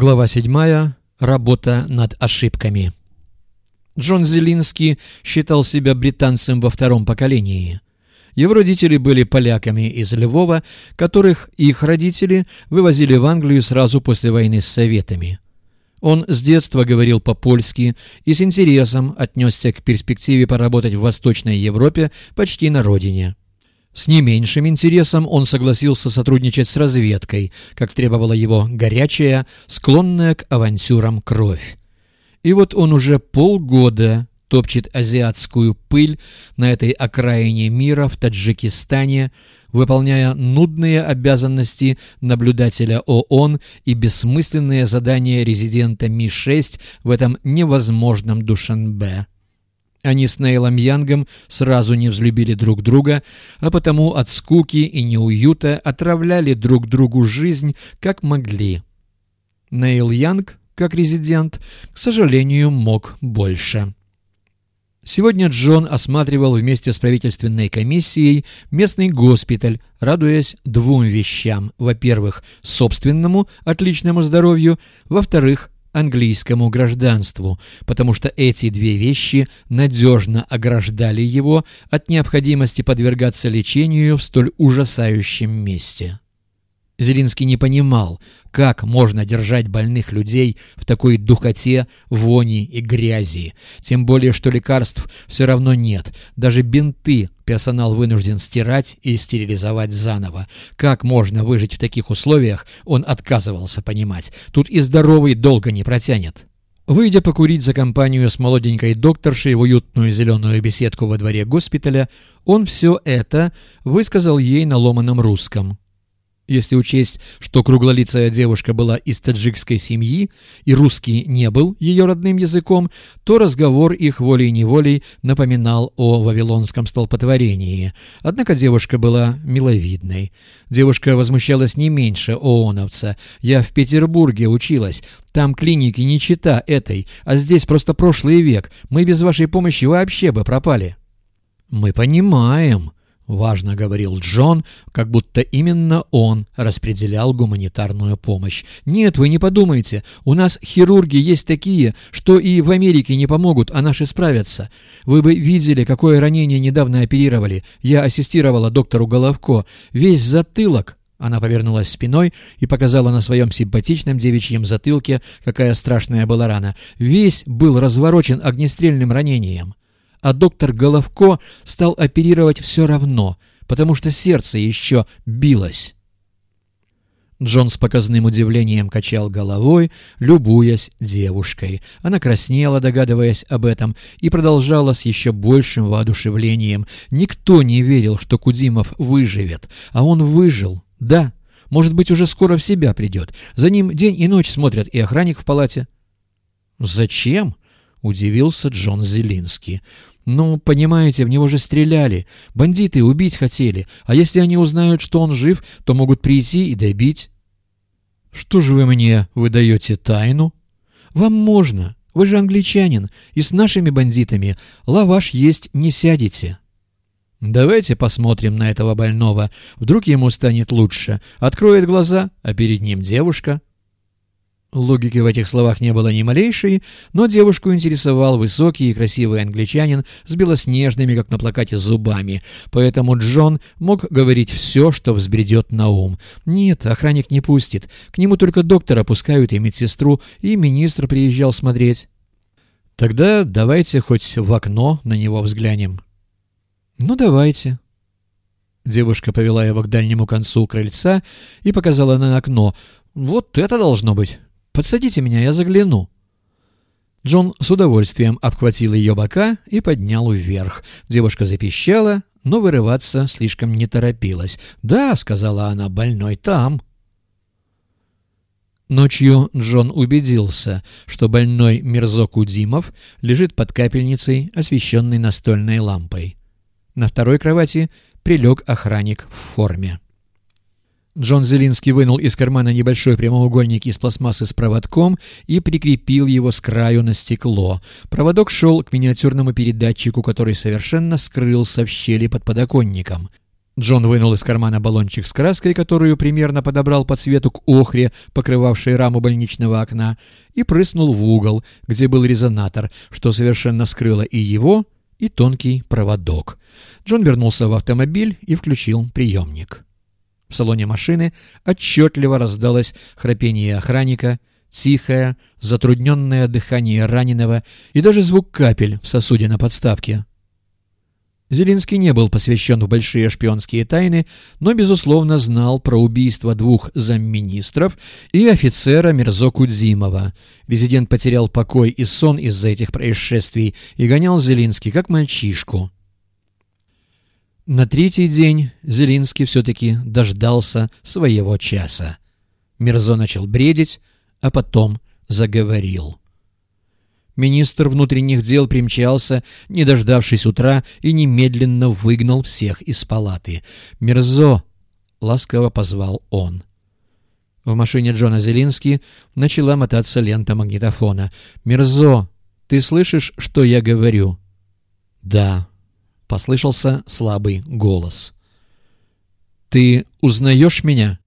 Глава 7. Работа над ошибками. Джон Зелинский считал себя британцем во втором поколении. Его родители были поляками из Львова, которых их родители вывозили в Англию сразу после войны с Советами. Он с детства говорил по-польски и с интересом отнесся к перспективе поработать в Восточной Европе почти на родине. С не меньшим интересом он согласился сотрудничать с разведкой, как требовала его горячая, склонная к авантюрам кровь. И вот он уже полгода топчет азиатскую пыль на этой окраине мира в Таджикистане, выполняя нудные обязанности наблюдателя ООН и бессмысленные задания резидента Ми-6 в этом невозможном Душанбе. Они с Нейлом Янгом сразу не взлюбили друг друга, а потому от скуки и неуюта отравляли друг другу жизнь как могли. Нейл Янг, как резидент, к сожалению, мог больше. Сегодня Джон осматривал вместе с правительственной комиссией местный госпиталь, радуясь двум вещам. Во-первых, собственному отличному здоровью, во-вторых, английскому гражданству, потому что эти две вещи надежно ограждали его от необходимости подвергаться лечению в столь ужасающем месте. Зелинский не понимал, как можно держать больных людей в такой духоте, вони и грязи. Тем более, что лекарств все равно нет. Даже бинты персонал вынужден стирать и стерилизовать заново. Как можно выжить в таких условиях, он отказывался понимать. Тут и здоровый долго не протянет. Выйдя покурить за компанию с молоденькой докторшей в уютную зеленую беседку во дворе госпиталя, он все это высказал ей на ломаном русском. Если учесть, что круглолицая девушка была из таджикской семьи и русский не был ее родным языком, то разговор их волей-неволей напоминал о вавилонском столпотворении. Однако девушка была миловидной. Девушка возмущалась не меньше ООНовца. «Я в Петербурге училась. Там клиники не чита этой, а здесь просто прошлый век. Мы без вашей помощи вообще бы пропали». «Мы понимаем», Важно говорил Джон, как будто именно он распределял гуманитарную помощь. «Нет, вы не подумайте, у нас хирурги есть такие, что и в Америке не помогут, а наши справятся. Вы бы видели, какое ранение недавно оперировали. Я ассистировала доктору Головко. Весь затылок она повернулась спиной и показала на своем симпатичном девичьем затылке, какая страшная была рана. Весь был разворочен огнестрельным ранением а доктор Головко стал оперировать все равно, потому что сердце еще билось. Джон с показным удивлением качал головой, любуясь девушкой. Она краснела, догадываясь об этом, и продолжала с еще большим воодушевлением. Никто не верил, что Кудимов выживет, а он выжил. Да, может быть, уже скоро в себя придет. За ним день и ночь смотрят и охранник в палате. «Зачем?» — удивился Джон Зелинский. «Ну, понимаете, в него же стреляли. Бандиты убить хотели. А если они узнают, что он жив, то могут прийти и добить». «Что же вы мне выдаете тайну?» «Вам можно. Вы же англичанин, и с нашими бандитами лаваш есть не сядете». «Давайте посмотрим на этого больного. Вдруг ему станет лучше. Откроет глаза, а перед ним девушка». Логики в этих словах не было ни малейшей, но девушку интересовал высокий и красивый англичанин с белоснежными, как на плакате, зубами, поэтому Джон мог говорить все, что взбредет на ум. Нет, охранник не пустит, к нему только доктора пускают и медсестру, и министр приезжал смотреть. Тогда давайте хоть в окно на него взглянем. Ну, давайте. Девушка повела его к дальнему концу крыльца и показала на окно. Вот это должно быть. Подсадите меня, я загляну». Джон с удовольствием обхватил ее бока и поднял вверх. Девушка запищала, но вырываться слишком не торопилась. «Да», — сказала она, — «больной там». Ночью Джон убедился, что больной Мирзо Кудимов лежит под капельницей, освещенной настольной лампой. На второй кровати прилег охранник в форме. Джон Зелинский вынул из кармана небольшой прямоугольник из пластмассы с проводком и прикрепил его с краю на стекло. Проводок шел к миниатюрному передатчику, который совершенно скрылся в щели под подоконником. Джон вынул из кармана баллончик с краской, которую примерно подобрал по цвету к охре, покрывавшей раму больничного окна, и прыснул в угол, где был резонатор, что совершенно скрыло и его, и тонкий проводок. Джон вернулся в автомобиль и включил приемник. В салоне машины отчетливо раздалось храпение охранника, тихое, затрудненное дыхание раненого и даже звук капель в сосуде на подставке. Зелинский не был посвящен в большие шпионские тайны, но, безусловно, знал про убийство двух замминистров и офицера Мирзо Кудзимова. Резидент потерял покой и сон из-за этих происшествий и гонял Зелинский как мальчишку. На третий день Зелинский все-таки дождался своего часа. Мирзо начал бредить, а потом заговорил. Министр внутренних дел примчался, не дождавшись утра, и немедленно выгнал всех из палаты. «Мерзо!» — ласково позвал он. В машине Джона Зелински начала мотаться лента магнитофона. «Мерзо, ты слышишь, что я говорю?» «Да», — послышался слабый голос. «Ты узнаешь меня?»